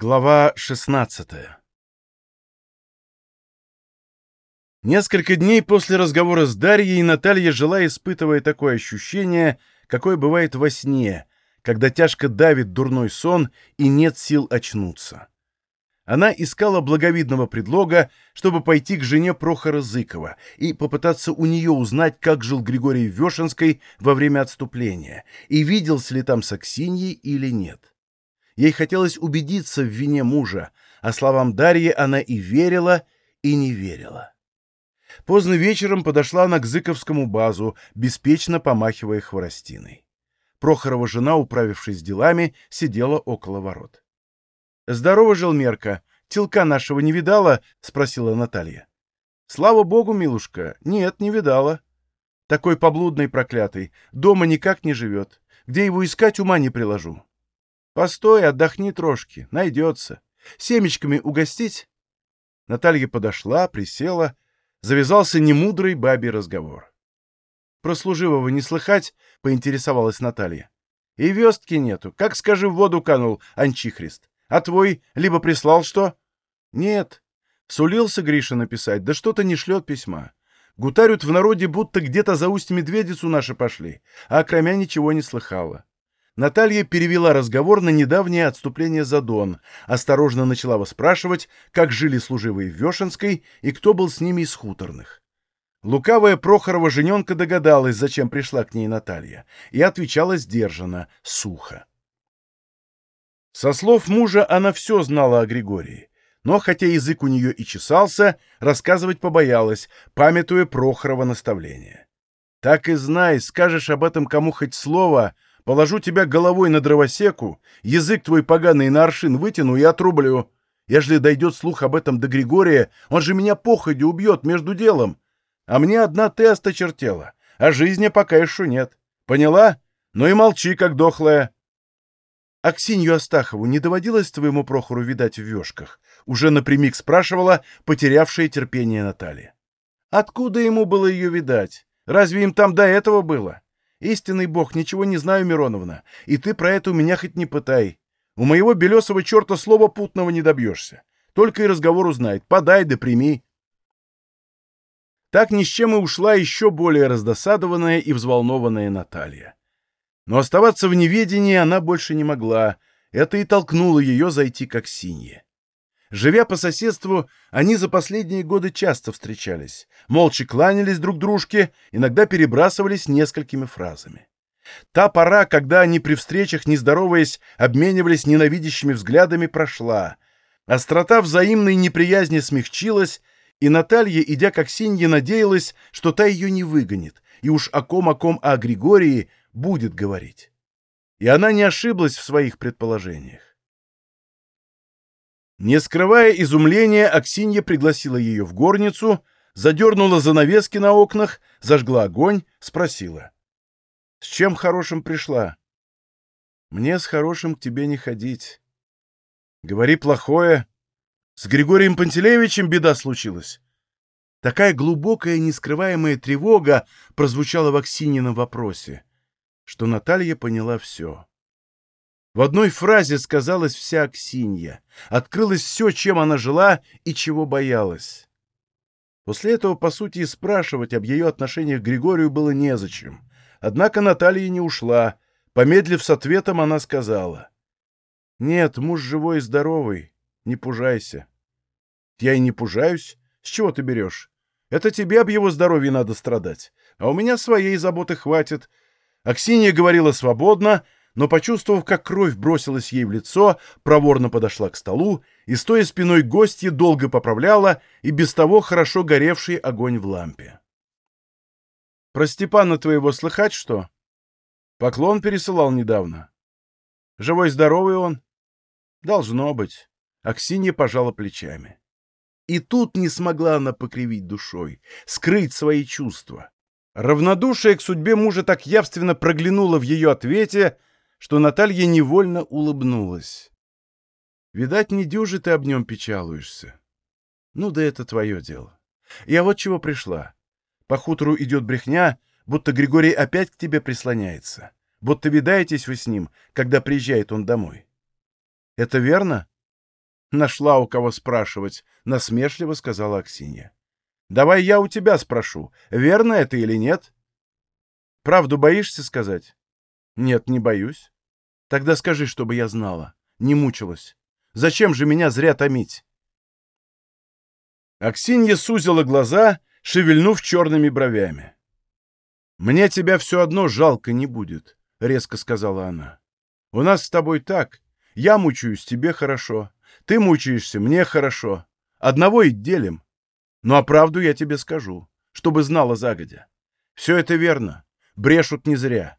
Глава 16 Несколько дней после разговора с Дарьей Наталья жила, испытывая такое ощущение, какое бывает во сне, когда тяжко давит дурной сон и нет сил очнуться. Она искала благовидного предлога, чтобы пойти к жене Прохора Зыкова и попытаться у нее узнать, как жил Григорий Вешенской во время отступления, и виделся ли там с Аксиньей или нет. Ей хотелось убедиться в вине мужа, а словам Дарьи она и верила, и не верила. Поздно вечером подошла она к Зыковскому базу, беспечно помахивая хворостиной. Прохорова жена, управившись делами, сидела около ворот. «Здорово, Желмерка! Телка нашего не видала?» — спросила Наталья. «Слава богу, милушка, нет, не видала. Такой поблудный проклятый, дома никак не живет. Где его искать, ума не приложу. Постой, отдохни трошки, найдется. Семечками угостить?» Наталья подошла, присела, завязался немудрый бабий разговор. «Про служивого не слыхать?» — поинтересовалась Наталья. «И вестки нету. Как, скажи, в воду канул, Анчихрист. А твой либо прислал что? Нет. Сулился Гриша написать, да что-то не шлет письма. Гутарют в народе, будто где-то за усть медведицу наши пошли, а кроме ничего не слыхала. Наталья перевела разговор на недавнее отступление за Дон, осторожно начала выспрашивать, как жили служивые в Вешенской и кто был с ними из хуторных. Лукавая Прохорова жененка догадалась, зачем пришла к ней Наталья, и отвечала сдержанно, сухо. Со слов мужа она все знала о Григории, но, хотя язык у нее и чесался, рассказывать побоялась, памятуя Прохорова наставление. «Так и знай, скажешь об этом кому хоть слово, положу тебя головой на дровосеку, язык твой поганый на аршин вытяну и отрублю. Ежели дойдет слух об этом до Григория, он же меня походе убьет между делом. А мне одна ты осточертела, а жизни пока еще нет. Поняла? Ну и молчи, как дохлая». Аксинью Астахову не доводилось твоему Прохору видать в вешках? Уже напрямик спрашивала потерявшая терпение Наталья. Откуда ему было ее видать? Разве им там до этого было? Истинный бог, ничего не знаю, Мироновна, и ты про это у меня хоть не пытай. У моего белесого черта слова путного не добьешься. Только и разговор узнает. Подай да прими. Так ни с чем и ушла еще более раздосадованная и взволнованная Наталья. Но оставаться в неведении она больше не могла. Это и толкнуло ее зайти как синие. Живя по соседству, они за последние годы часто встречались, молча кланялись друг дружке, иногда перебрасывались несколькими фразами. Та пора, когда они при встречах, не здороваясь, обменивались ненавидящими взглядами, прошла. Острота взаимной неприязни смягчилась, и Наталья, идя к Аксинье, надеялась, что та ее не выгонит, и уж о ком о ком, о Григории будет говорить. И она не ошиблась в своих предположениях. Не скрывая изумления, Аксинья пригласила ее в горницу, задернула занавески на окнах, зажгла огонь, спросила. — С чем хорошим пришла? — Мне с хорошим к тебе не ходить. — Говори плохое. С Григорием Пантелеевичем беда случилась. Такая глубокая, нескрываемая тревога прозвучала в Аксинином вопросе что Наталья поняла все. В одной фразе сказалась вся Аксинья, открылось все, чем она жила и чего боялась. После этого, по сути, и спрашивать об ее отношениях к Григорию было незачем. Однако Наталья не ушла. Помедлив с ответом, она сказала. «Нет, муж живой и здоровый. Не пужайся». «Я и не пужаюсь. С чего ты берешь? Это тебе об его здоровье надо страдать. А у меня своей заботы хватит. Аксинья говорила свободно, но, почувствовав, как кровь бросилась ей в лицо, проворно подошла к столу и, стоя спиной гостья, долго поправляла и без того хорошо горевший огонь в лампе. «Про Степана твоего слыхать что?» «Поклон пересылал недавно». «Живой-здоровый он?» «Должно быть». Аксинья пожала плечами. И тут не смогла она покривить душой, скрыть свои чувства. Равнодушие к судьбе мужа так явственно проглянуло в ее ответе, что Наталья невольно улыбнулась. «Видать, не дюжи ты об нем печалуешься. Ну да это твое дело. Я вот чего пришла. По хутору идет брехня, будто Григорий опять к тебе прислоняется, будто видаетесь вы с ним, когда приезжает он домой. Это верно? Нашла у кого спрашивать, насмешливо сказала Аксинья. Давай я у тебя спрошу, верно это или нет? Правду боишься сказать? Нет, не боюсь. Тогда скажи, чтобы я знала, не мучилась. Зачем же меня зря томить? Аксинья сузила глаза, шевельнув черными бровями. «Мне тебя все одно жалко не будет», — резко сказала она. «У нас с тобой так. Я мучаюсь, тебе хорошо. Ты мучаешься, мне хорошо. Одного и делим. Ну а правду я тебе скажу, чтобы знала загодя. Все это верно. Брешут не зря.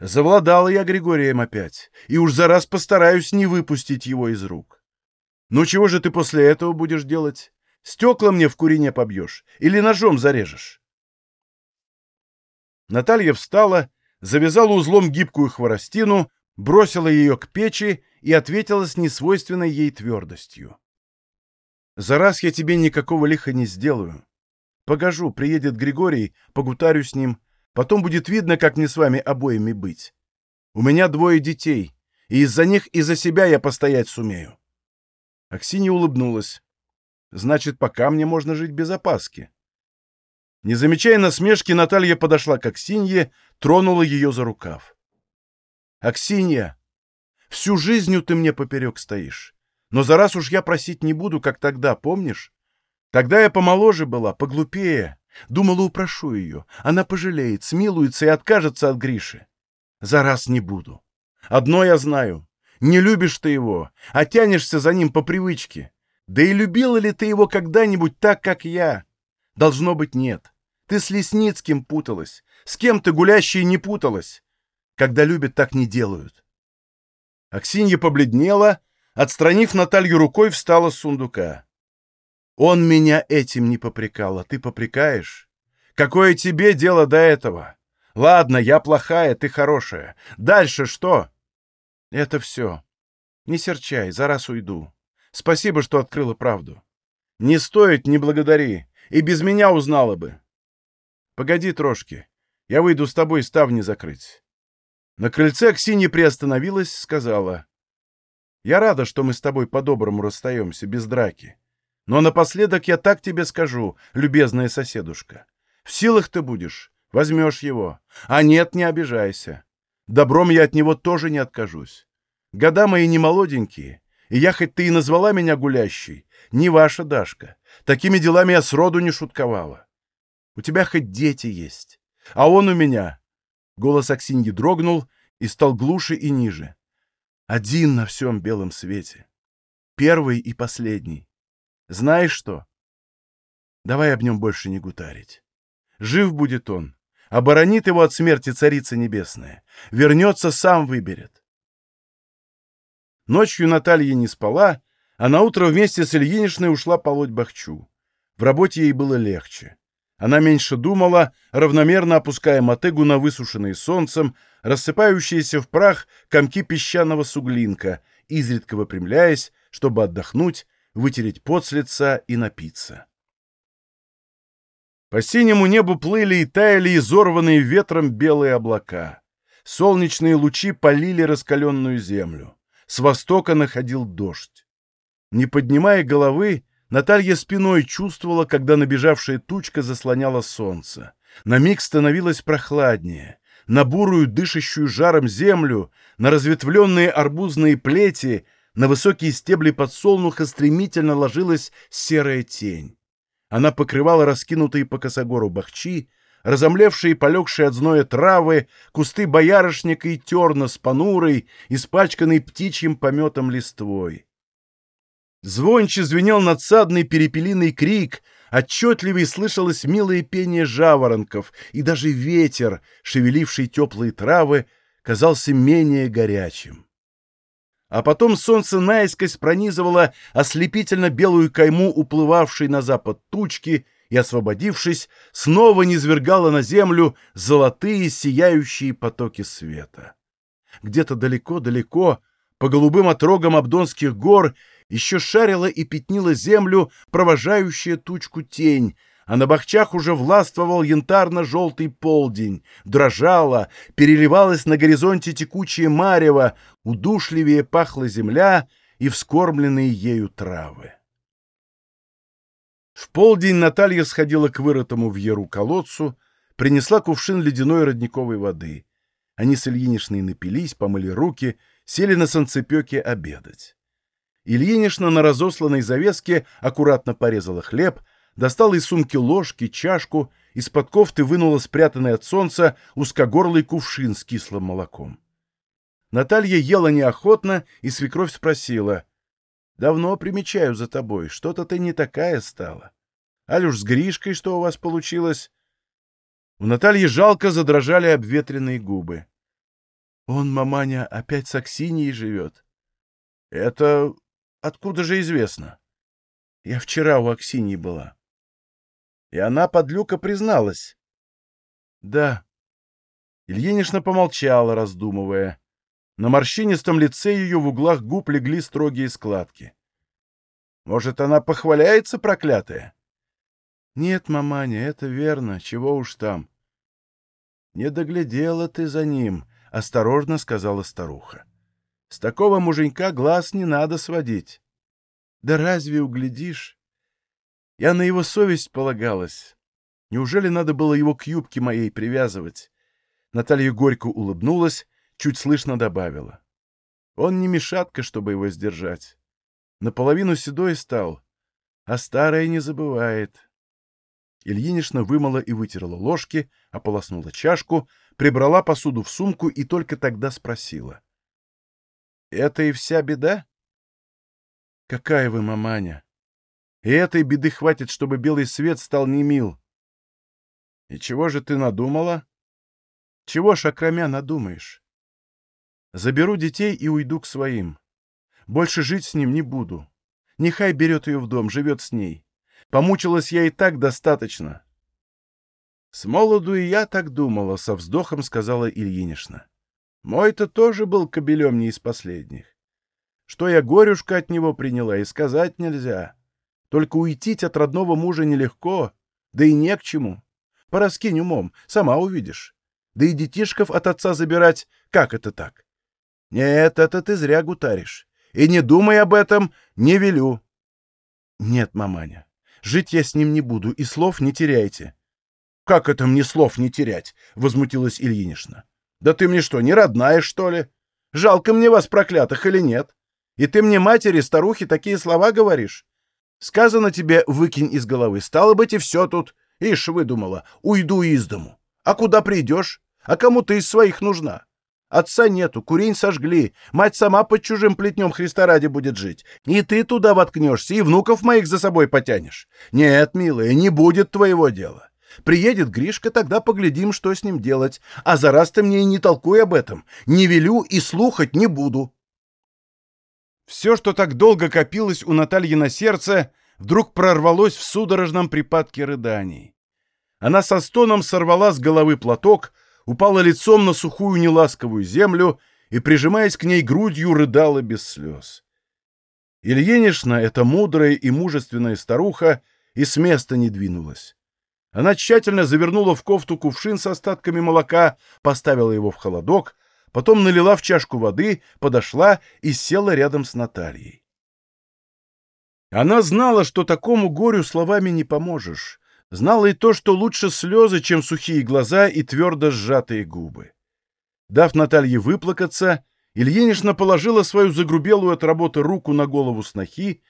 Завладала я Григорием опять, и уж за раз постараюсь не выпустить его из рук. Ну чего же ты после этого будешь делать? Стекла мне в курине побьешь или ножом зарежешь?» Наталья встала, завязала узлом гибкую хворостину, бросила ее к печи и ответила с несвойственной ей твердостью. «За раз я тебе никакого лиха не сделаю. Погожу, приедет Григорий, погутарю с ним, потом будет видно, как мне с вами обоими быть. У меня двое детей, и из-за них и за себя я постоять сумею». Аксинья улыбнулась. «Значит, пока мне можно жить без опаски». Не замечая насмешки, Наталья подошла к Аксинье, тронула ее за рукав. «Аксинья, всю жизнью ты мне поперек стоишь. Но за раз уж я просить не буду, как тогда, помнишь? Тогда я помоложе была, поглупее. Думала, упрошу ее. Она пожалеет, смилуется и откажется от Гриши. За раз не буду. Одно я знаю. Не любишь ты его, а тянешься за ним по привычке. Да и любила ли ты его когда-нибудь так, как я? Должно быть, нет. Ты с Лесницким путалась. С кем ты гулящей не путалась. Когда любят, так не делают. Аксинья побледнела, отстранив Наталью рукой, встала с сундука. Он меня этим не попрекал, а ты попрекаешь? Какое тебе дело до этого? Ладно, я плохая, ты хорошая. Дальше что? Это все. Не серчай, за раз уйду. Спасибо, что открыла правду. Не стоит, не благодари и без меня узнала бы. Погоди трошки, я выйду с тобой ставни закрыть. На крыльце Аксинья приостановилась, сказала. Я рада, что мы с тобой по-доброму расстаемся, без драки. Но напоследок я так тебе скажу, любезная соседушка. В силах ты будешь, возьмешь его. А нет, не обижайся. Добром я от него тоже не откажусь. Года мои не молоденькие, и я хоть ты и назвала меня гулящей, не ваша Дашка. Такими делами я сроду не шутковала. У тебя хоть дети есть, а он у меня. Голос Аксиньи дрогнул и стал глуше и ниже. Один на всем белом свете. Первый и последний. Знаешь что? Давай об нем больше не гутарить. Жив будет он. Оборонит его от смерти Царица Небесная. Вернется, сам выберет. Ночью Наталья не спала, а наутро вместе с Ильиничной ушла полоть бахчу. В работе ей было легче. Она меньше думала, равномерно опуская мотыгу на высушенные солнцем, рассыпающиеся в прах комки песчаного суглинка, изредка выпрямляясь, чтобы отдохнуть, вытереть пот с лица и напиться. По синему небу плыли и таяли изорванные ветром белые облака. Солнечные лучи полили раскаленную землю. С востока находил дождь. Не поднимая головы, Наталья спиной чувствовала, когда набежавшая тучка заслоняла солнце. На миг становилось прохладнее. На бурую, дышащую жаром землю, на разветвленные арбузные плети, на высокие стебли подсолнуха стремительно ложилась серая тень. Она покрывала раскинутые по косогору бахчи, разомлевшие и полегшие от зноя травы, кусты боярышника и терна с понурой, испачканной птичьим пометом листвой. Звонче звенел надсадный перепелиный крик, отчетливее слышалось милое пение жаворонков, и даже ветер, шевеливший теплые травы, казался менее горячим. А потом солнце наискось пронизывало ослепительно белую кайму уплывавшей на запад тучки и, освободившись, снова низвергало на землю золотые сияющие потоки света. Где-то далеко-далеко, по голубым отрогам Абдонских гор, еще шарила и пятнила землю провожающая тучку тень, а на бахчах уже властвовал янтарно-желтый полдень, дрожала, переливалась на горизонте текучее марево, удушливее пахла земля, и вскормленные ею травы. В полдень Наталья сходила к вырытому в яру колодцу, принесла кувшин ледяной родниковой воды. Они с Ильинишной напились, помыли руки, сели на санцепёке обедать. Ильинишна на разосланной завеске аккуратно порезала хлеб, достала из сумки ложки, чашку, из-под кофты вынула спрятанный от солнца узкогорлый кувшин с кислым молоком. Наталья ела неохотно, и свекровь спросила. «Давно примечаю за тобой, что-то ты не такая стала. Алюш с Гришкой что у вас получилось?» У Натальи жалко задрожали обветренные губы. «Он, маманя, опять с Аксиньей живет». «Это откуда же известно?» «Я вчера у Аксиньи была». «И она под люка призналась?» «Да». Ильинична помолчала, раздумывая. На морщинистом лице ее в углах губ легли строгие складки. «Может, она похваляется, проклятая?» «Нет, маманя, это верно. Чего уж там». «Не доглядела ты за ним», — осторожно сказала старуха. «С такого муженька глаз не надо сводить». «Да разве углядишь?» Я на его совесть полагалась. Неужели надо было его к юбке моей привязывать? Наталья горько улыбнулась, чуть слышно добавила. Он не мешатка, чтобы его сдержать. Наполовину седой стал, а старая не забывает. Ильинична вымыла и вытерла ложки, ополоснула чашку, прибрала посуду в сумку и только тогда спросила. — Это и вся беда? — Какая вы маманя! И этой беды хватит, чтобы белый свет стал немил. — И чего же ты надумала? — Чего ж, окромя, надумаешь? Заберу детей и уйду к своим. Больше жить с ним не буду. Нехай берет ее в дом, живет с ней. Помучилась я и так достаточно. С молоду и я так думала, со вздохом сказала Ильинишна. Мой-то тоже был кобелем не из последних. Что я горюшка от него приняла, и сказать нельзя. Только уйти от родного мужа нелегко, да и не к чему. Пораскинь умом, сама увидишь. Да и детишков от отца забирать, как это так? Нет, это ты зря гутаришь. И не думай об этом, не велю. Нет, маманя, жить я с ним не буду, и слов не теряйте. Как это мне слов не терять? Возмутилась Ильинична. Да ты мне что, не родная, что ли? Жалко мне вас, проклятых, или нет? И ты мне, матери, старухи, такие слова говоришь? Сказано тебе, выкинь из головы. Стало быть, и все тут. Ишь, выдумала, уйду из дому. А куда придешь? А кому ты из своих нужна? Отца нету, курень сожгли, мать сама под чужим плетнем Христа ради будет жить. И ты туда воткнешься, и внуков моих за собой потянешь. Нет, милая, не будет твоего дела. Приедет Гришка, тогда поглядим, что с ним делать. А за раз ты мне и не толкуй об этом. Не велю и слухать не буду. Все, что так долго копилось у Натальи на сердце, вдруг прорвалось в судорожном припадке рыданий. Она со стоном сорвала с головы платок, упала лицом на сухую неласковую землю и, прижимаясь к ней грудью, рыдала без слез. Ильинишна, эта мудрая и мужественная старуха, и с места не двинулась. Она тщательно завернула в кофту кувшин с остатками молока, поставила его в холодок, потом налила в чашку воды, подошла и села рядом с Натальей. Она знала, что такому горю словами не поможешь. Знала и то, что лучше слезы, чем сухие глаза и твердо сжатые губы. Дав Наталье выплакаться, Ильинична положила свою загрубелую от работы руку на голову снохи,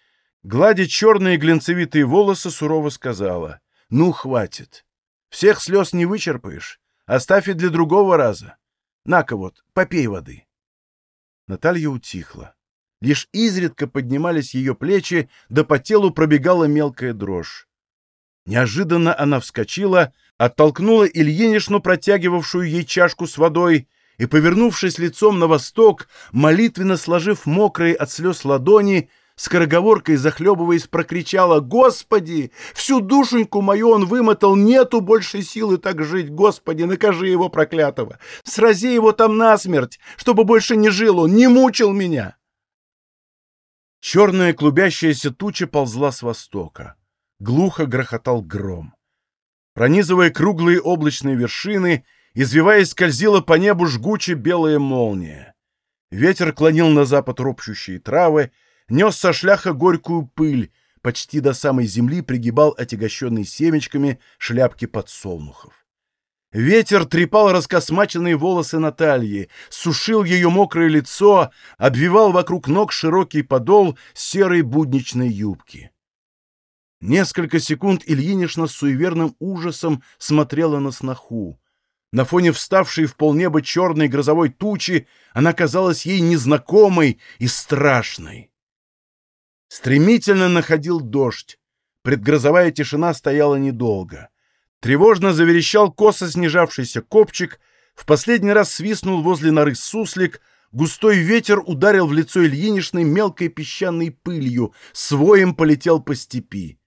гладя черные глинцевитые волосы, сурово сказала, «Ну, хватит. Всех слез не вычерпаешь. Оставь и для другого раза. На-ка вот, попей воды. Наталья утихла. Лишь изредка поднимались ее плечи, да по телу пробегала мелкая дрожь. Неожиданно она вскочила, оттолкнула Ильинишну, протягивавшую ей чашку с водой, и, повернувшись лицом на восток, молитвенно сложив мокрые от слез ладони, скороговоркой захлебываясь, прокричала «Господи! Всю душеньку мою он вымотал, нету больше силы так жить! Господи, накажи его проклятого! Срази его там насмерть, чтобы больше не жил он, не мучил меня!» Черная клубящаяся туча ползла с востока. Глухо грохотал гром. Пронизывая круглые облачные вершины, извиваясь, скользила по небу жгуче белая молния. Ветер клонил на запад ропщущие травы, нес со шляха горькую пыль, почти до самой земли пригибал отягощенный семечками шляпки подсолнухов. Ветер трепал раскосмаченные волосы Натальи, сушил ее мокрое лицо, обвивал вокруг ног широкий подол серой будничной юбки. Несколько секунд Ильинишна с суеверным ужасом смотрела на сноху. На фоне вставшей в полнеба черной грозовой тучи она казалась ей незнакомой и страшной. Стремительно находил дождь. Предгрозовая тишина стояла недолго. Тревожно заверещал косо снижавшийся копчик, в последний раз свистнул возле норы суслик, густой ветер ударил в лицо Ильинишной мелкой песчаной пылью, своем полетел по степи.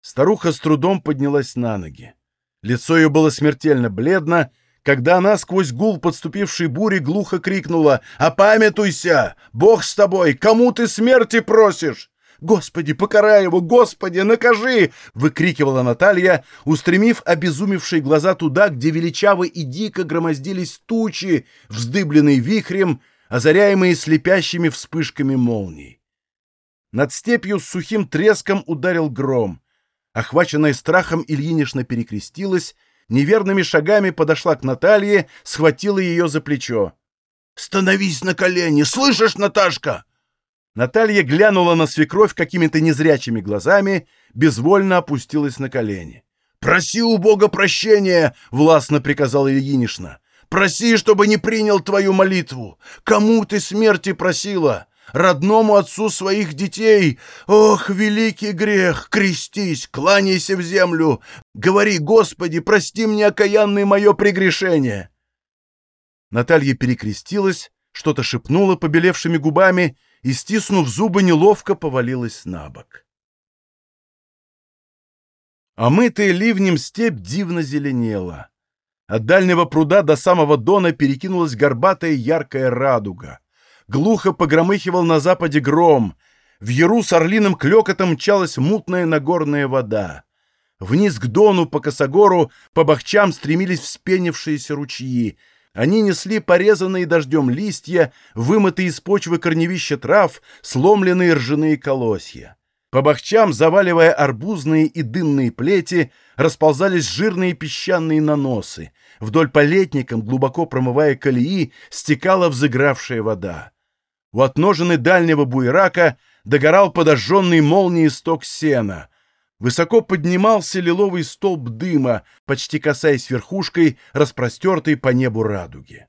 Старуха с трудом поднялась на ноги. Лицо ее было смертельно бледно, когда она сквозь гул подступившей бури глухо крикнула «Опамятуйся! Бог с тобой! Кому ты смерти просишь?» «Господи, покарай его! Господи, накажи!» — выкрикивала Наталья, устремив обезумевшие глаза туда, где величаво и дико громоздились тучи, вздыбленные вихрем, озаряемые слепящими вспышками молний. Над степью с сухим треском ударил гром. Охваченная страхом, Ильинишна перекрестилась, неверными шагами подошла к Наталье, схватила ее за плечо. «Становись на колени! Слышишь, Наташка?» Наталья глянула на свекровь какими-то незрячими глазами, безвольно опустилась на колени. «Проси у Бога прощения!» — властно приказала Ильинишна. «Проси, чтобы не принял твою молитву! Кому ты смерти просила? Родному отцу своих детей? Ох, великий грех! Крестись, кланяйся в землю! Говори, Господи, прости мне окаянное мое прегрешение!» Наталья перекрестилась, что-то шепнула побелевшими губами — и, стиснув зубы, неловко повалилась на бок. Омытая ливнем степь дивно зеленела. От дальнего пруда до самого дона перекинулась горбатая яркая радуга. Глухо погромыхивал на западе гром. В яру с орлиным клёкотом мчалась мутная нагорная вода. Вниз к дону по косогору по бахчам стремились вспенившиеся ручьи — они несли порезанные дождем листья, вымытые из почвы корневища трав, сломленные ржаные колосья. По бахчам, заваливая арбузные и дынные плети, расползались жирные песчаные наносы. Вдоль по летникам, глубоко промывая колеи, стекала взыгравшая вода. У отножины дальнего буерака догорал подожженный молнией сток сена. Высоко поднимался лиловый столб дыма, почти касаясь верхушкой, распростертой по небу радуги.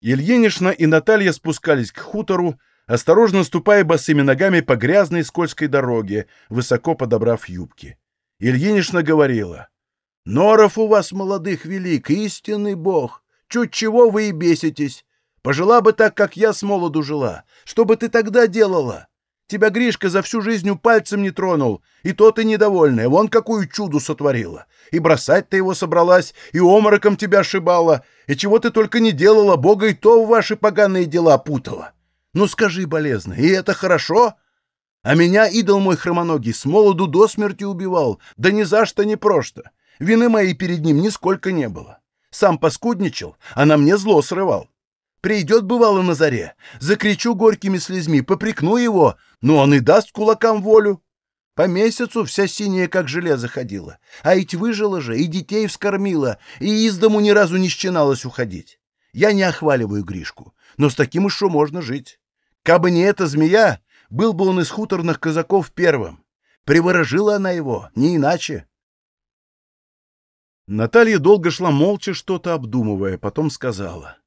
Ильинишна и Наталья спускались к хутору, осторожно ступая босыми ногами по грязной скользкой дороге, высоко подобрав юбки. Ильинишна говорила, «Норов у вас, молодых, велик, истинный бог. Чуть чего вы и беситесь. Пожила бы так, как я с молоду жила. Что бы ты тогда делала?» Тебя Гришка за всю жизнь пальцем не тронул, и то ты недовольная, вон какую чуду сотворила. И бросать ты его собралась, и омороком тебя ошибала, и чего ты только не делала, Бога и то в ваши поганые дела путала. Ну скажи, болезно, и это хорошо? А меня идол мой хромоногий с молоду до смерти убивал, да ни за что не просто. Вины моей перед ним нисколько не было. Сам поскудничал, а на мне зло срывал. Придет, бывало, на заре, закричу горькими слезьми, попрекну его, но он и даст кулакам волю. По месяцу вся синяя, как железо, ходила. А ведь выжила же, и детей вскормила, и из дому ни разу не счиналась уходить. Я не охваливаю Гришку, но с таким еще можно жить. Кабы не эта змея, был бы он из хуторных казаков первым. Приворожила она его, не иначе. Наталья долго шла молча, что-то обдумывая, потом сказала.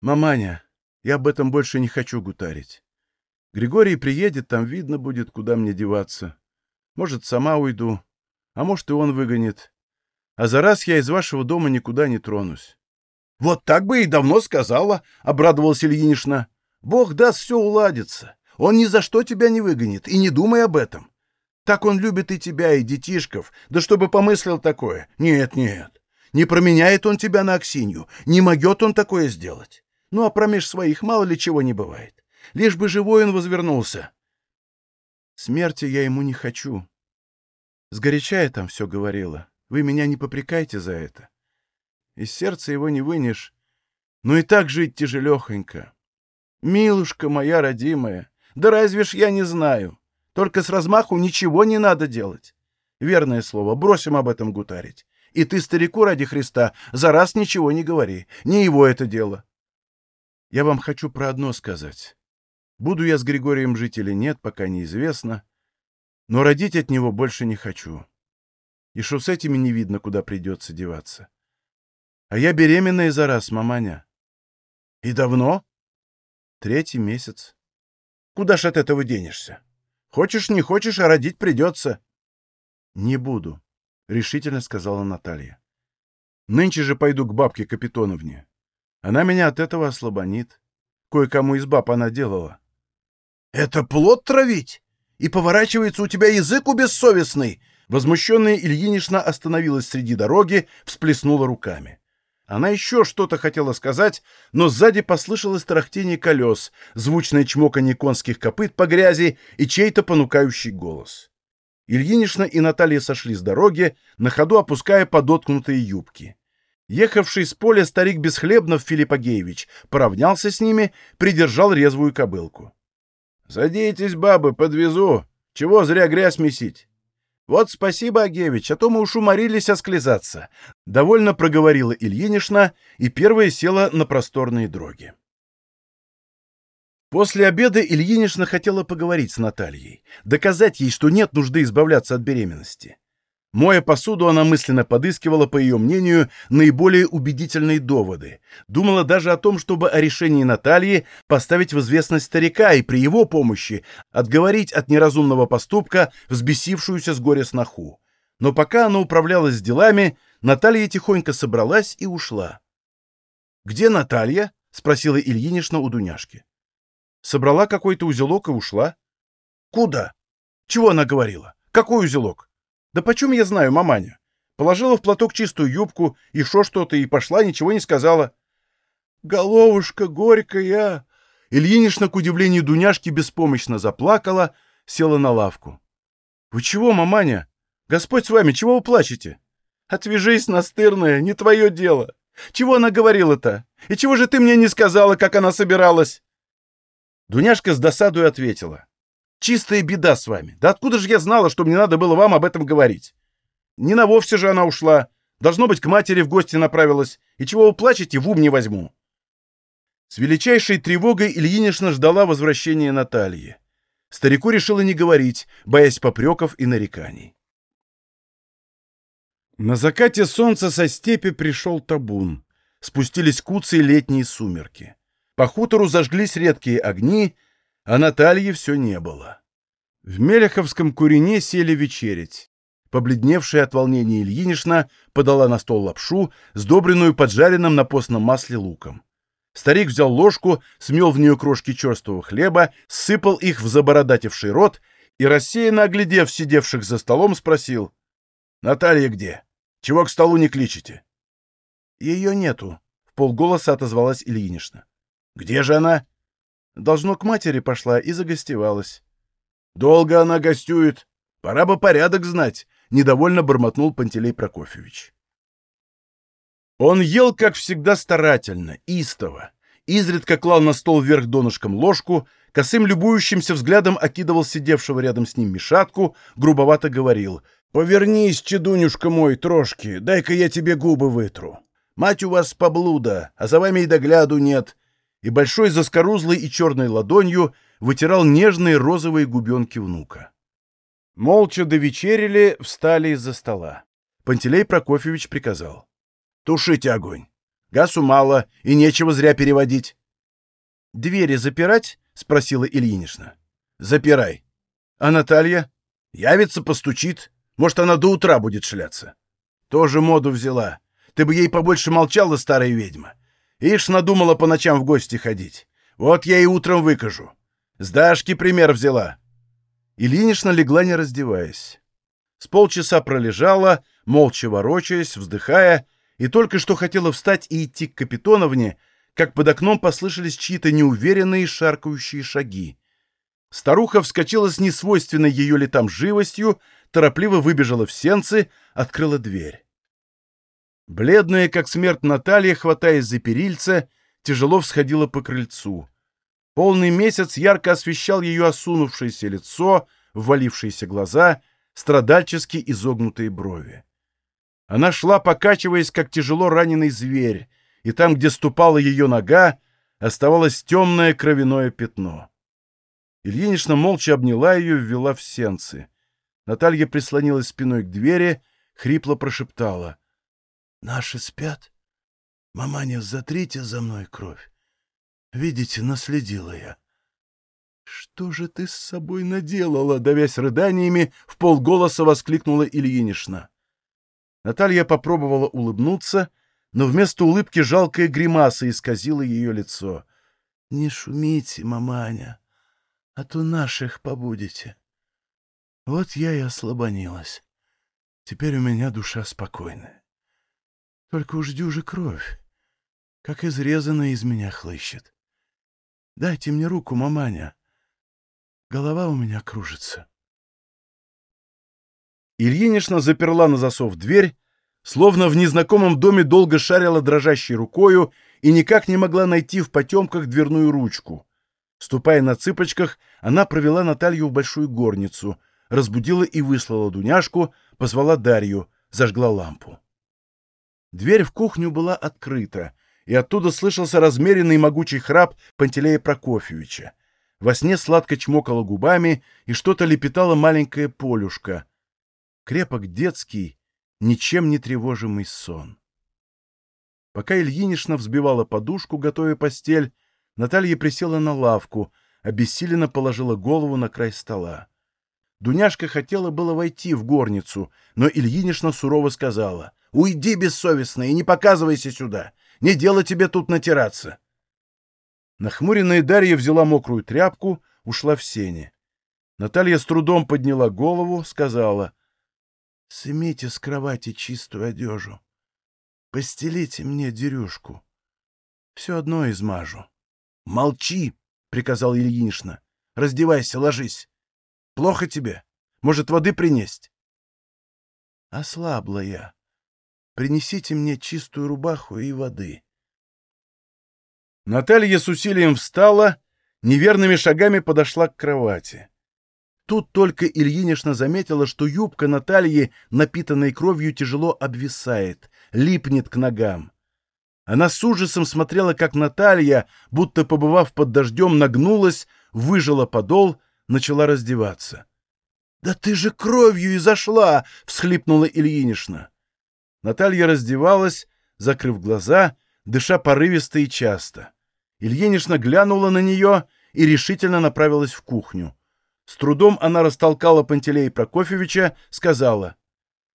«Маманя, я об этом больше не хочу гутарить. Григорий приедет, там видно будет, куда мне деваться. Может, сама уйду, а может, и он выгонит. А за раз я из вашего дома никуда не тронусь». «Вот так бы и давно сказала», — обрадовалась Ильинична. «Бог даст, все уладится. Он ни за что тебя не выгонит, и не думай об этом. Так он любит и тебя, и детишков, да чтобы помыслил такое. Нет, нет, не променяет он тебя на Аксинью, не могет он такое сделать. Ну, а промеж своих мало ли чего не бывает. Лишь бы живой он возвернулся. Смерти я ему не хочу. Сгоряча я там все говорила. Вы меня не попрекайте за это. Из сердца его не вынешь. Но и так жить тяжелехонько. Милушка моя родимая, Да разве ж я не знаю? Только с размаху ничего не надо делать. Верное слово, бросим об этом гутарить. И ты, старику ради Христа, за раз ничего не говори. Не его это дело. Я вам хочу про одно сказать. Буду я с Григорием жить или нет, пока неизвестно. Но родить от него больше не хочу. И что с этими не видно, куда придется деваться. А я беременная за раз, маманя. И давно? Третий месяц. Куда ж от этого денешься? Хочешь, не хочешь, а родить придется. Не буду, — решительно сказала Наталья. Нынче же пойду к бабке Капитоновне. Она меня от этого ослабонит. Кое-кому из баб она делала. — Это плод травить? И поворачивается у тебя язык у? Возмущенная Ильинична остановилась среди дороги, всплеснула руками. Она еще что-то хотела сказать, но сзади послышалось тарахтение колес, звучное чмоканье конских копыт по грязи и чей-то понукающий голос. Ильинична и Наталья сошли с дороги, на ходу опуская подоткнутые юбки. Ехавший с поля старик Бесхлебнов Филипп Агеевич поравнялся с ними, придержал резвую кобылку. — Садитесь, бабы, подвезу. Чего зря грязь месить? «Вот спасибо, Агевич, а то мы уж уморились осклизаться», — довольно проговорила Ильинишна и первая села на просторные дроги. После обеда Ильинишна хотела поговорить с Натальей, доказать ей, что нет нужды избавляться от беременности. Моя посуду, она мысленно подыскивала, по ее мнению, наиболее убедительные доводы. Думала даже о том, чтобы о решении Натальи поставить в известность старика и при его помощи отговорить от неразумного поступка взбесившуюся с горя сноху. Но пока она управлялась делами, Наталья тихонько собралась и ушла. «Где Наталья?» — спросила Ильинична у Дуняшки. «Собрала какой-то узелок и ушла». «Куда? Чего она говорила? Какой узелок?» Да почем я знаю, маманя? Положила в платок чистую юбку, и шо что-то, и пошла, ничего не сказала. Головушка горькая! Ильинична, к удивлению Дуняшки, беспомощно заплакала, села на лавку. Вы чего, маманя? Господь с вами, чего вы плачете? Отвяжись, настырная, не твое дело. Чего она говорила-то? И чего же ты мне не сказала, как она собиралась? Дуняшка с досадой ответила. Чистая беда с вами. Да откуда же я знала, что мне надо было вам об этом говорить? Не на вовсе же она ушла. Должно быть, к матери в гости направилась. И чего вы плачете, в ум не возьму. С величайшей тревогой Ильинична ждала возвращения Натальи. Старику решила не говорить, боясь попреков и нареканий. На закате солнца со степи пришел табун. Спустились куцы летние сумерки. По хутору зажглись редкие огни, а Натальи все не было. В Мелеховском курине сели вечерить. Побледневшая от волнения Ильинишна подала на стол лапшу, сдобренную поджаренным на постном масле луком. Старик взял ложку, смел в нее крошки черствого хлеба, сыпал их в забородативший рот и, рассеянно оглядев сидевших за столом, спросил. — Наталья где? Чего к столу не кличете? — Ее нету, — в полголоса отозвалась Ильинишна. — Где же она? Должно, к матери пошла и загостевалась. «Долго она гостюет. Пора бы порядок знать», — недовольно бормотнул Пантелей Прокофьевич. Он ел, как всегда, старательно, истово. Изредка клал на стол вверх донышком ложку, косым любующимся взглядом окидывал сидевшего рядом с ним мешатку, грубовато говорил «Повернись, чедунюшка мой, трошки, дай-ка я тебе губы вытру. Мать у вас поблуда, а за вами и догляду нет, и большой заскорузлой и черной ладонью вытирал нежные розовые губенки внука. Молча довечерили, встали из-за стола. Пантелей Прокофьевич приказал. — Тушите огонь. Газу мало, и нечего зря переводить. — Двери запирать? — спросила Ильинична. — Запирай. — А Наталья? Явится, постучит. Может, она до утра будет шляться. Тоже моду взяла. Ты бы ей побольше молчала, старая ведьма. Ишь, надумала по ночам в гости ходить. Вот я и утром выкажу. С Дашки пример взяла. Ильинична легла, не раздеваясь. С полчаса пролежала, молча ворочаясь, вздыхая, и только что хотела встать и идти к Капитоновне, как под окном послышались чьи-то неуверенные шаркающие шаги. Старуха вскочила с несвойственной ее летам живостью, торопливо выбежала в сенцы, открыла дверь. Бледная, как смерть Наталья, хватаясь за перильца, тяжело всходила по крыльцу. Полный месяц ярко освещал ее осунувшееся лицо, ввалившиеся глаза, страдальчески изогнутые брови. Она шла, покачиваясь, как тяжело раненый зверь, и там, где ступала ее нога, оставалось темное кровяное пятно. Ильинична молча обняла ее и ввела в сенцы. Наталья прислонилась спиной к двери, хрипло прошептала. — Наши спят? Маманя, затрите за мной кровь. Видите, наследила я. — Что же ты с собой наделала? — давясь рыданиями, в полголоса воскликнула Ильинична. Наталья попробовала улыбнуться, но вместо улыбки жалкая гримаса исказила ее лицо. — Не шумите, маманя, а то наших побудете. Вот я и ослабонилась. Теперь у меня душа спокойная. Только уж дюжи кровь, как изрезанная из меня хлыщет. Дайте мне руку, маманя. Голова у меня кружится. Ильинична заперла на засов дверь, словно в незнакомом доме долго шарила дрожащей рукою и никак не могла найти в потемках дверную ручку. Ступая на цыпочках, она провела Наталью в большую горницу, разбудила и выслала Дуняшку, позвала Дарью, зажгла лампу. Дверь в кухню была открыта, и оттуда слышался размеренный могучий храп Пантелея Прокофьевича. Во сне сладко чмокала губами и что-то лепетала маленькая Полюшка — крепок детский, ничем не тревожимый сон. Пока Ильинишна взбивала подушку, готовя постель, Наталья присела на лавку, обессиленно положила голову на край стола. Дуняшка хотела было войти в горницу, но Ильинишна сурово сказала, «Уйди бессовестно и не показывайся сюда! Не дело тебе тут натираться!» Нахмуренная Дарья взяла мокрую тряпку, ушла в сене. Наталья с трудом подняла голову, сказала — Сымите с кровати чистую одежу. Постелите мне дерюшку. Все одно измажу. — Молчи, — приказал Ильинична. — Раздевайся, ложись. Плохо тебе? Может, воды принесть? Ослабла я. Принесите мне чистую рубаху и воды. Наталья с усилием встала, неверными шагами подошла к кровати. Тут только Ильинишна заметила, что юбка Натальи, напитанной кровью, тяжело обвисает, липнет к ногам. Она с ужасом смотрела, как Наталья, будто побывав под дождем, нагнулась, выжила подол, начала раздеваться. — Да ты же кровью и зашла! — всхлипнула Ильинишна. Наталья раздевалась, закрыв глаза, дыша порывисто и часто. Ильинишна глянула на нее и решительно направилась в кухню. С трудом она растолкала Пантелея Прокофьевича, сказала.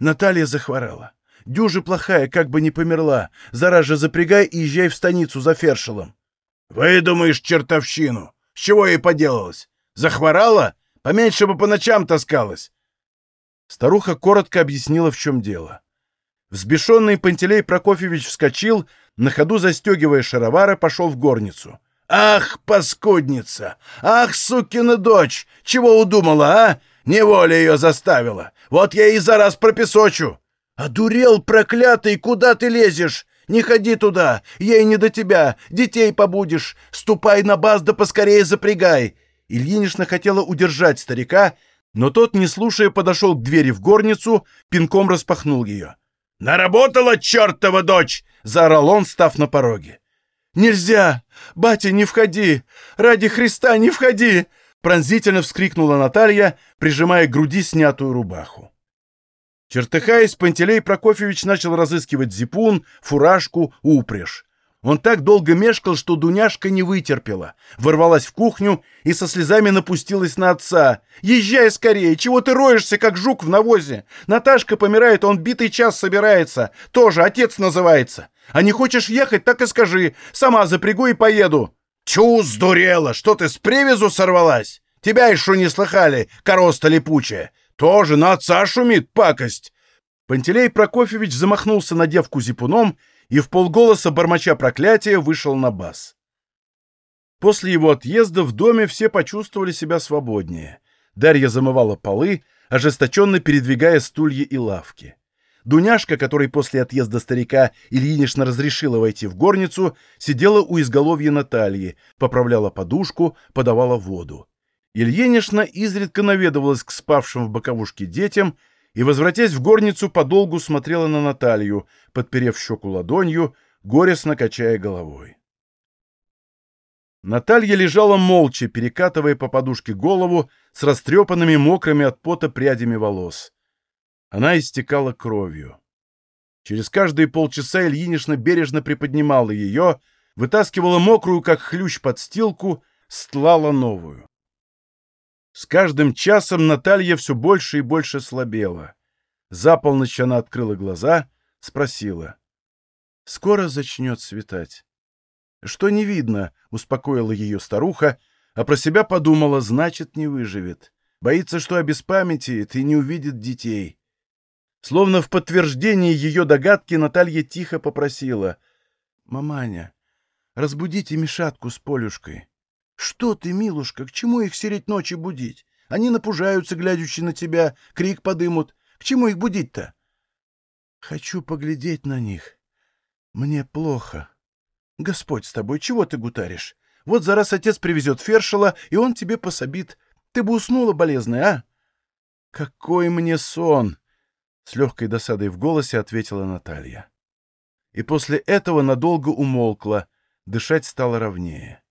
Наталья захворала. Дюжа плохая, как бы не померла. Зараз же запрягай и езжай в станицу за фершелом. — Выдумаешь чертовщину! С чего ей поделалось? Захворала? Поменьше бы по ночам таскалась. Старуха коротко объяснила, в чем дело. Взбешенный Пантелей Прокофьевич вскочил, на ходу застегивая шаровары, пошел в горницу. «Ах, паскудница! Ах, сукина дочь! Чего удумала, а? Неволя ее заставила! Вот я и за раз пропесочу!» «Одурел, проклятый! Куда ты лезешь? Не ходи туда! Ей не до тебя! Детей побудешь! Ступай на баз да поскорее запрягай!» Ильинична хотела удержать старика, но тот, не слушая, подошел к двери в горницу, пинком распахнул ее. «Наработала чертова дочь!» — заорал он, став на пороге. «Нельзя! Батя, не входи! Ради Христа, не входи!» Пронзительно вскрикнула Наталья, прижимая к груди снятую рубаху. Чертыхаясь, Пантелей Прокофьевич начал разыскивать зипун, фуражку, упряжь. Он так долго мешкал, что Дуняшка не вытерпела, ворвалась в кухню и со слезами напустилась на отца. «Езжай скорее! Чего ты роешься, как жук в навозе? Наташка помирает, он битый час собирается. Тоже отец называется. А не хочешь ехать, так и скажи. Сама запрягу и поеду». «Чу, сдурела! Что ты с привязу сорвалась? Тебя еще не слыхали, короста липучая. Тоже на отца шумит пакость!» Пантелей Прокофьевич замахнулся на девку зипуном и в полголоса, бормоча проклятия, вышел на бас. После его отъезда в доме все почувствовали себя свободнее. Дарья замывала полы, ожесточенно передвигая стулья и лавки. Дуняшка, которой после отъезда старика Ильинична разрешила войти в горницу, сидела у изголовья Натальи, поправляла подушку, подавала воду. Ильинична изредка наведывалась к спавшим в боковушке детям и, возвратясь в горницу, подолгу смотрела на Наталью, подперев щеку ладонью, горестно качая головой. Наталья лежала молча, перекатывая по подушке голову с растрепанными мокрыми от пота прядями волос. Она истекала кровью. Через каждые полчаса Ильинична бережно приподнимала ее, вытаскивала мокрую, как хлющ, подстилку, стлала новую. С каждым часом Наталья все больше и больше слабела. За полночь она открыла глаза, спросила. «Скоро зачнет светать». «Что не видно», — успокоила ее старуха, а про себя подумала, значит, не выживет. Боится, что обеспамятеет и не увидит детей. Словно в подтверждение ее догадки Наталья тихо попросила. «Маманя, разбудите Мишатку с Полюшкой». «Что ты, милушка, к чему их сереть ночи будить? Они напужаются, глядячи на тебя, крик подымут. К чему их будить-то?» «Хочу поглядеть на них. Мне плохо. Господь с тобой, чего ты гутаришь? Вот за раз отец привезет фершела, и он тебе пособит. Ты бы уснула, болезная, а?» «Какой мне сон!» С легкой досадой в голосе ответила Наталья. И после этого надолго умолкла, дышать стало ровнее.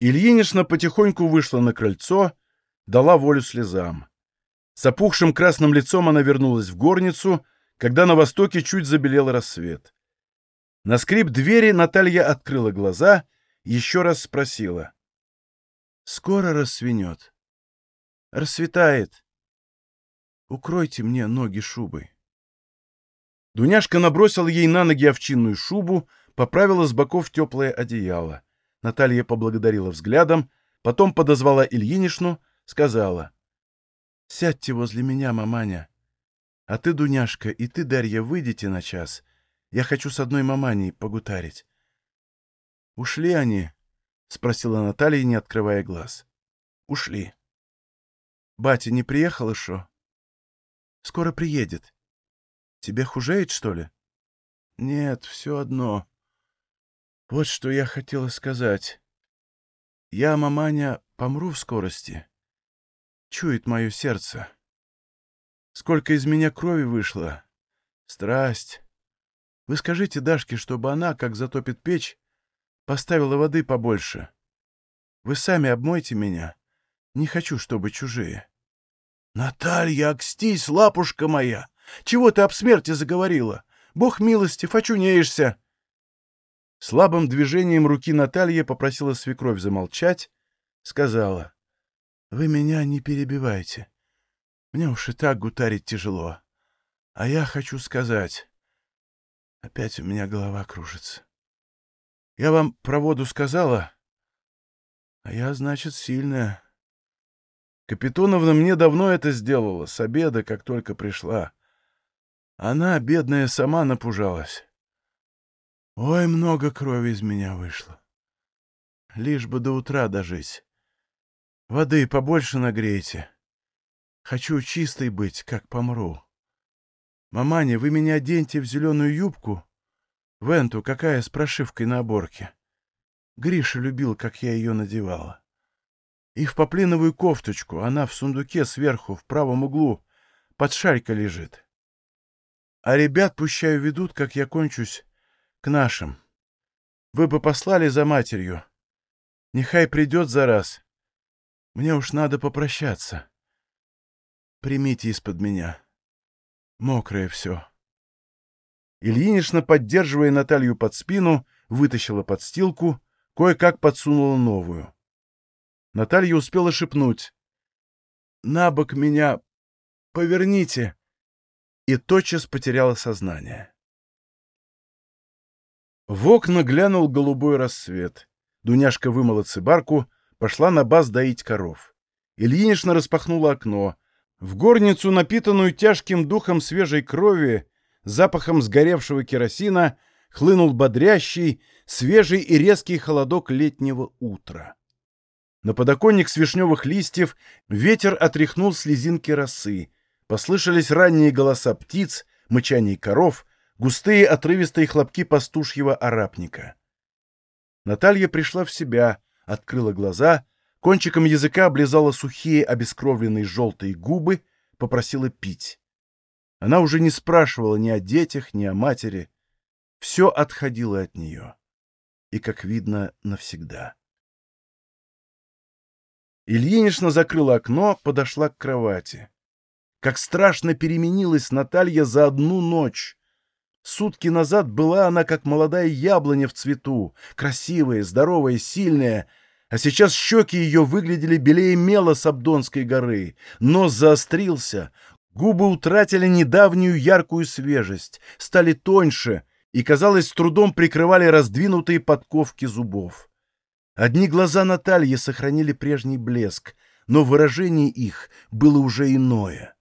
Ильинична потихоньку вышла на крыльцо, дала волю слезам. С опухшим красным лицом она вернулась в горницу, когда на востоке чуть забелел рассвет. На скрип двери Наталья открыла глаза и еще раз спросила. «Скоро рассвенет?» «Рассветает. Укройте мне ноги шубой. Дуняшка набросила ей на ноги овчинную шубу, поправила с боков теплое одеяло. Наталья поблагодарила взглядом, потом подозвала Ильинишну, сказала. — Сядьте возле меня, маманя. А ты, Дуняшка, и ты, Дарья, выйдите на час. Я хочу с одной маманей погутарить. — Ушли они? — спросила Наталья, не открывая глаз. — Ушли. — Батя не приехал еще? Скоро приедет. Тебе хужеет, что ли? Нет, все одно. Вот что я хотела сказать. Я, маманя, помру в скорости. Чует мое сердце. Сколько из меня крови вышло. Страсть. Вы скажите Дашке, чтобы она, как затопит печь, поставила воды побольше. Вы сами обмойте меня. Не хочу, чтобы чужие. «Наталья, окстись, лапушка моя! Чего ты об смерти заговорила? Бог милостив, очунеешься!» Слабым движением руки Наталья попросила свекровь замолчать, сказала, «Вы меня не перебивайте. Мне уж и так гутарить тяжело. А я хочу сказать...» Опять у меня голова кружится. Я вам про воду сказала, а я, значит, сильная. Капитоновна мне давно это сделала, с обеда, как только пришла. Она, бедная, сама напужалась. Ой, много крови из меня вышло. Лишь бы до утра дожить. Воды побольше нагрейте. Хочу чистой быть, как помру. Маманя, вы меня оденьте в зеленую юбку, в энту, какая с прошивкой на оборке. Гриша любил, как я ее надевала и в поплиновую кофточку, она в сундуке сверху, в правом углу, под шарькой лежит. А ребят, пущаю, ведут, как я кончусь, к нашим. Вы бы послали за матерью. Нехай придет за раз. Мне уж надо попрощаться. Примите из-под меня. Мокрое все. Ильинична, поддерживая Наталью под спину, вытащила подстилку, кое-как подсунула новую. Наталья успела шепнуть. «На бок меня поверните!» И тотчас потеряла сознание. В окна глянул голубой рассвет. Дуняшка вымыла цибарку, пошла на баз доить коров. Ильинична распахнула окно. В горницу, напитанную тяжким духом свежей крови, запахом сгоревшего керосина, хлынул бодрящий, свежий и резкий холодок летнего утра. На подоконник с вишневых листьев ветер отряхнул слезинки росы. Послышались ранние голоса птиц, мычание коров, густые отрывистые хлопки пастушьего арапника. Наталья пришла в себя, открыла глаза, кончиком языка облизала сухие обескровленные желтые губы, попросила пить. Она уже не спрашивала ни о детях, ни о матери. Все отходило от нее. И, как видно, навсегда. Ильинична закрыла окно, подошла к кровати. Как страшно переменилась Наталья за одну ночь. Сутки назад была она, как молодая яблоня в цвету, красивая, здоровая, сильная, а сейчас щеки ее выглядели белее мела с Абдонской горы, нос заострился, губы утратили недавнюю яркую свежесть, стали тоньше и, казалось, с трудом прикрывали раздвинутые подковки зубов. Одни глаза Натальи сохранили прежний блеск, но выражение их было уже иное.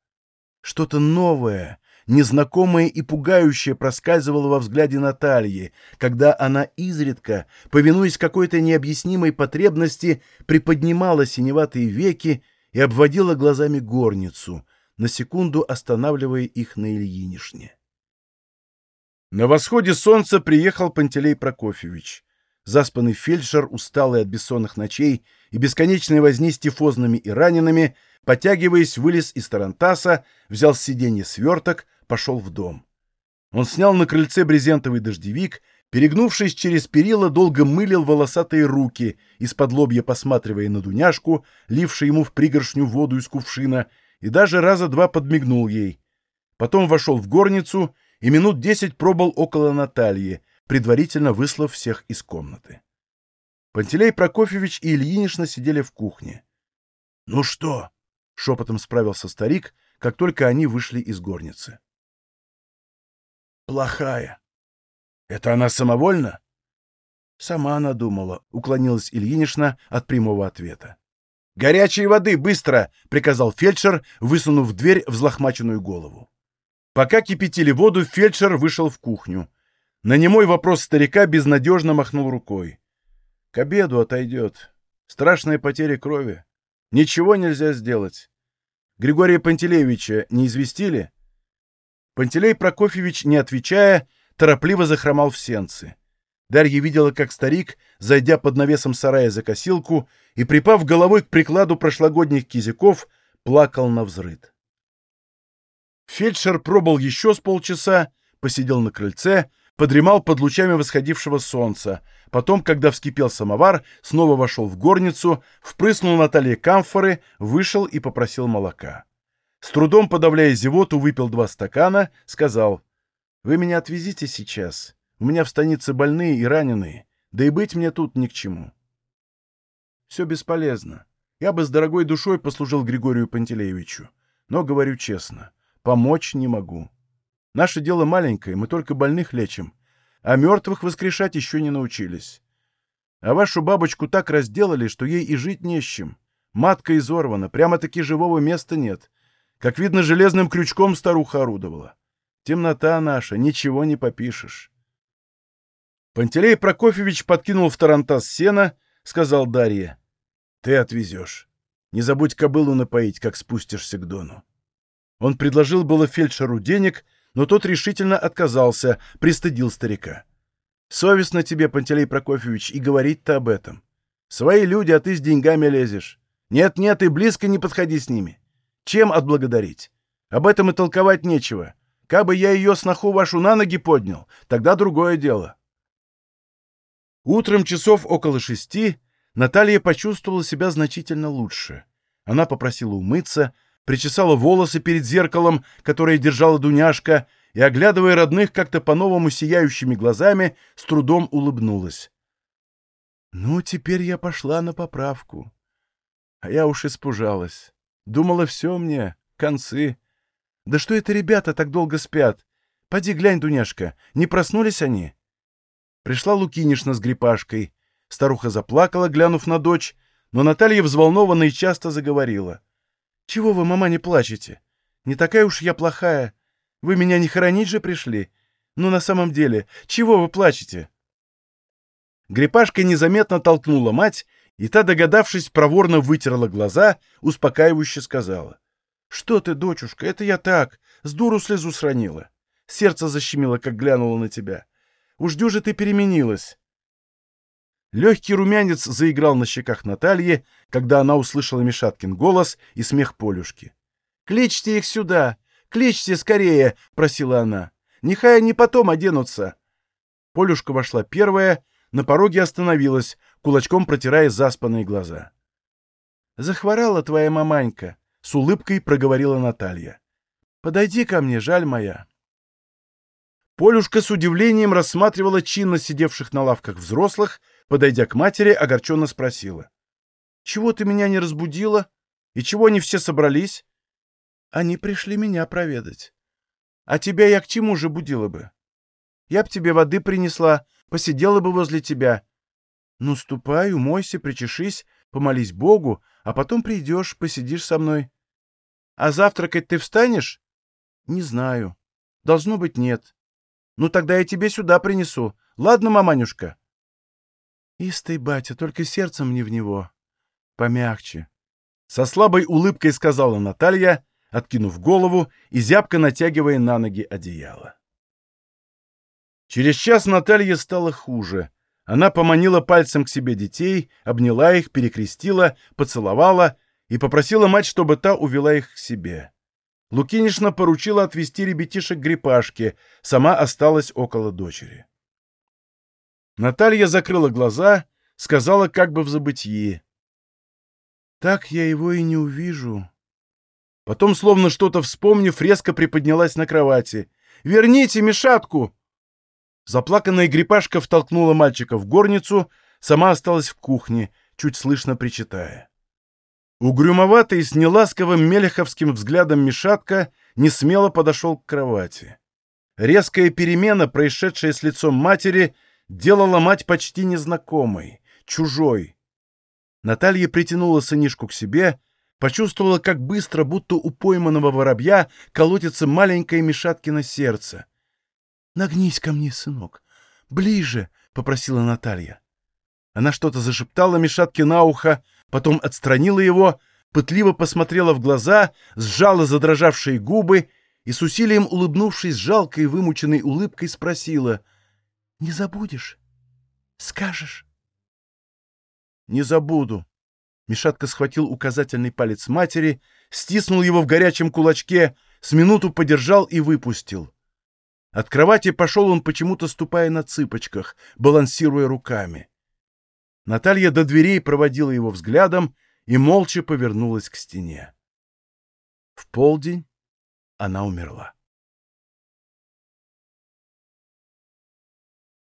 Что-то новое, незнакомое и пугающее проскальзывало во взгляде Натальи, когда она изредка, повинуясь какой-то необъяснимой потребности, приподнимала синеватые веки и обводила глазами горницу, на секунду останавливая их на Ильинишне. На восходе солнца приехал Пантелей Прокофьевич заспанный фельдшер, усталый от бессонных ночей и бесконечной возни с тифозными и ранеными, потягиваясь, вылез из тарантаса, взял с сиденья сверток, пошел в дом. Он снял на крыльце брезентовый дождевик, перегнувшись через перила, долго мылил волосатые руки, из-под лобья посматривая на Дуняшку, ливший ему в пригоршню воду из кувшина, и даже раза два подмигнул ей. Потом вошел в горницу и минут десять пробыл около Натальи, предварительно выслав всех из комнаты. Пантелей Прокофьевич и Ильинична сидели в кухне. — Ну что? — шепотом справился старик, как только они вышли из горницы. — Плохая. — Это она самовольно? — Сама она думала, — уклонилась Ильинична от прямого ответа. — Горячей воды, быстро! — приказал фельдшер, высунув в дверь взлохмаченную голову. Пока кипятили воду, фельдшер вышел в кухню. На немой вопрос старика безнадежно махнул рукой. К обеду отойдет. Страшная потеря крови. Ничего нельзя сделать. Григория Пантелеевича не известили? Пантелей Прокофьевич, не отвечая, торопливо захромал в сенцы. Дарья видела, как старик, зайдя под навесом сарая за косилку и, припав головой к прикладу прошлогодних кизиков, плакал на взрыд. Фельдшер пробыл еще с полчаса, посидел на крыльце, подремал под лучами восходившего солнца. Потом, когда вскипел самовар, снова вошел в горницу, впрыснул Наталье камфоры, вышел и попросил молока. С трудом подавляя зевоту, выпил два стакана, сказал, «Вы меня отвезите сейчас. У меня в станице больные и раненые, да и быть мне тут ни к чему». «Все бесполезно. Я бы с дорогой душой послужил Григорию Пантелеевичу, но, говорю честно, помочь не могу». Наше дело маленькое, мы только больных лечим, а мертвых воскрешать еще не научились. А вашу бабочку так разделали, что ей и жить не с чем. Матка изорвана, прямо-таки живого места нет. Как видно, железным крючком старуха орудовала. Темнота наша, ничего не попишешь. Пантелей Прокофьевич подкинул в тарантас сена, сказал Дарье. — Ты отвезешь. Не забудь кобылу напоить, как спустишься к Дону. Он предложил было фельдшеру денег, но тот решительно отказался, пристыдил старика. «Совестно тебе, Пантелей Прокофьевич, и говорить-то об этом. Свои люди, а ты с деньгами лезешь. Нет-нет, и близко не подходи с ними. Чем отблагодарить? Об этом и толковать нечего. Кабы я ее сноху вашу на ноги поднял, тогда другое дело». Утром часов около шести Наталья почувствовала себя значительно лучше. Она попросила умыться, причесала волосы перед зеркалом, которое держала Дуняшка, и, оглядывая родных как-то по-новому сияющими глазами, с трудом улыбнулась. «Ну, теперь я пошла на поправку. А я уж испужалась. Думала, все мне, концы. Да что это ребята так долго спят? Поди глянь, Дуняшка, не проснулись они?» Пришла Лукинишна с грипашкой. Старуха заплакала, глянув на дочь, но Наталья взволнованно и часто заговорила. «Чего вы, мама, не плачете? Не такая уж я плохая. Вы меня не хоронить же пришли? Ну, на самом деле, чего вы плачете?» Грипашка незаметно толкнула мать, и та, догадавшись, проворно вытерла глаза, успокаивающе сказала. «Что ты, дочушка, это я так, с дуру слезу сранила. Сердце защемило, как глянуло на тебя. Уж дюже ты переменилась». Легкий румянец заиграл на щеках Натальи, когда она услышала Мишаткин голос и смех Полюшки. «Кличьте их сюда! Кличьте скорее!» — просила она. «Нехай они потом оденутся!» Полюшка вошла первая, на пороге остановилась, кулачком протирая заспанные глаза. «Захворала твоя маманька», — с улыбкой проговорила Наталья. «Подойди ко мне, жаль моя». Полюшка с удивлением рассматривала чинно сидевших на лавках взрослых, подойдя к матери, огорченно спросила. «Чего ты меня не разбудила? И чего они все собрались?» «Они пришли меня проведать. А тебя я к чему же будила бы? Я б тебе воды принесла, посидела бы возле тебя. Ну, ступай, умойся, причешись, помолись Богу, а потом придешь, посидишь со мной. А завтракать ты встанешь? Не знаю. Должно быть, нет. Ну, тогда я тебе сюда принесу. Ладно, маманюшка? Истый батя, только сердцем не в него. Помягче. Со слабой улыбкой сказала Наталья, откинув голову и зябко натягивая на ноги одеяло. Через час Наталье стало хуже. Она поманила пальцем к себе детей, обняла их, перекрестила, поцеловала и попросила мать, чтобы та увела их к себе. Лукинишна поручила отвезти ребятишек к Грипашке, сама осталась около дочери. Наталья закрыла глаза, сказала как бы в забытии. «Так я его и не увижу». Потом, словно что-то вспомнив, резко приподнялась на кровати. «Верните Мишатку!» Заплаканная Грипашка втолкнула мальчика в горницу, сама осталась в кухне, чуть слышно причитая. Угрюмоватый с неласковым мелеховским взглядом Мишатка не смело подошел к кровати. Резкая перемена, происшедшая с лицом матери, делала мать почти незнакомой, чужой. Наталья притянула сынишку к себе, почувствовала, как быстро, будто у пойманного воробья, колотится маленькое Мишаткино сердце. «Нагнись ко мне, сынок! Ближе!» — попросила Наталья. Она что-то зашептала Мишатке на ухо, потом отстранила его, пытливо посмотрела в глаза, сжала задрожавшие губы и с усилием улыбнувшись жалкой вымученной улыбкой спросила «Не забудешь? Скажешь?» «Не забуду». Мишатка схватил указательный палец матери, стиснул его в горячем кулачке, с минуту подержал и выпустил. От кровати пошел он почему-то ступая на цыпочках, балансируя руками. Наталья до дверей проводила его взглядом и молча повернулась к стене. В полдень она умерла.